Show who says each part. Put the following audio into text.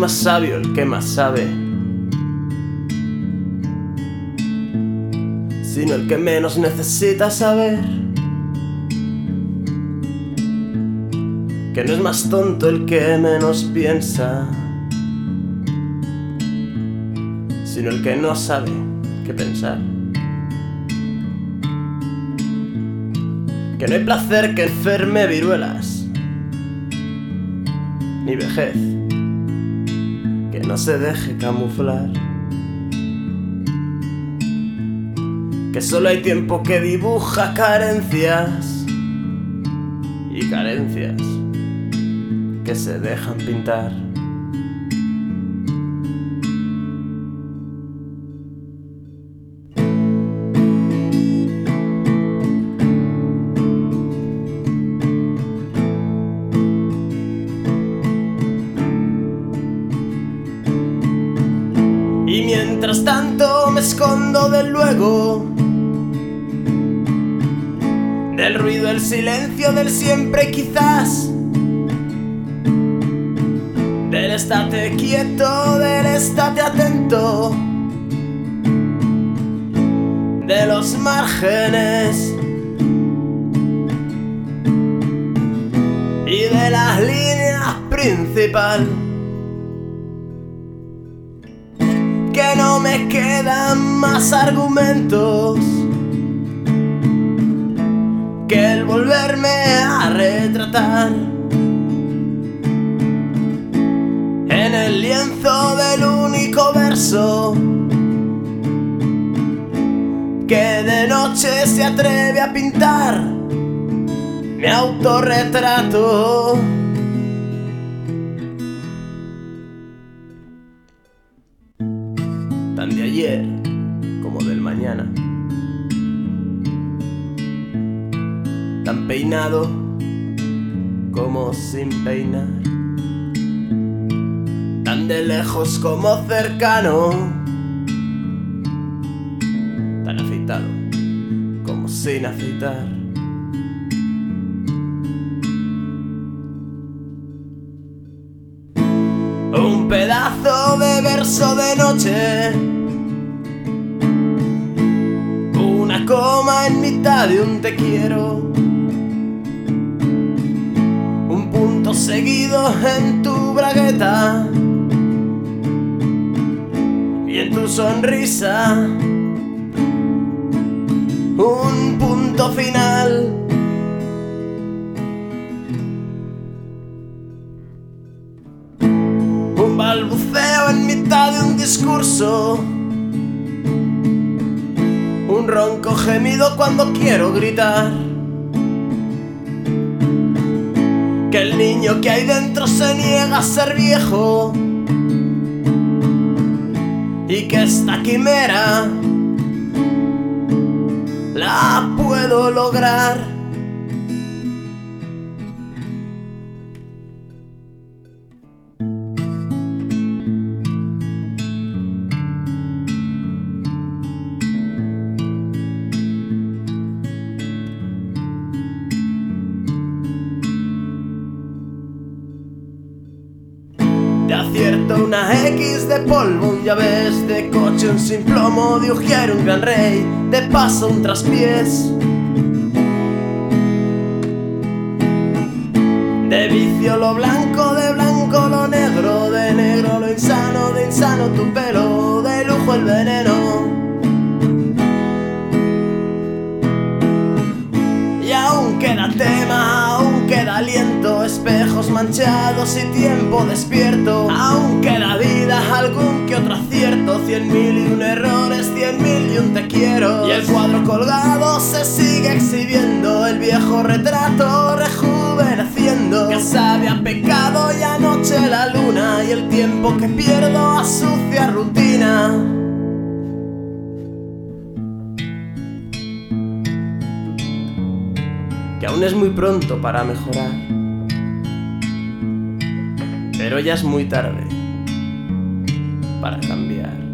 Speaker 1: más sabio el que más sabe, sino el que menos necesita saber. Que no es más tonto el que menos piensa, sino el que no sabe qué pensar. Que no hay placer que enferme viruelas, ni vejez que no se deje camuflar. Que solo hay tiempo que dibuja carencias y carencias que se dejan pintar. Del ruido, el silencio, del siempre quizás, del estate quieto, del estate atento, de los márgenes y de las líneas principal. Quedan más argumentos que el volverme a retratar en el lienzo del único verso que de noche se atreve a pintar mi autorretrato. Como del mañana. Tan peinado como sin peinar. Tan de lejos como cercano. Tan afeitado como sin afeitar. Un pedazo de verso de noche. Coma en mitad de un te quiero. Un punto seguido en tu bragueta. Y en tu sonrisa. Un punto final. Un balbuceo en mitad de un discurso. Ronco gemido cuando quiero gritar. Que el niño que hay dentro se niega a ser viejo. Y que esta quimera la puedo lograr. Una X de polvo, un llaves de coche, un sin plomo, de ujier, un gran rey, de paso un traspiés. De vicio lo blanco, de blanco lo negro, de negro lo insano, de insano tu pelo, de lujo el veneno. Manchados y tiempo despierto. Aún queda vida, algún que otro acierto, cien mil y un errores, cien mil y un te quiero. Y el cuadro colgado se sigue exhibiendo, el viejo retrato rejuveneciendo. Que sabe a pecado y anoche la luna y el tiempo que pierdo a sucia rutina. que aún es muy pronto para mejorar. Pero ya es muy tarde para cambiar.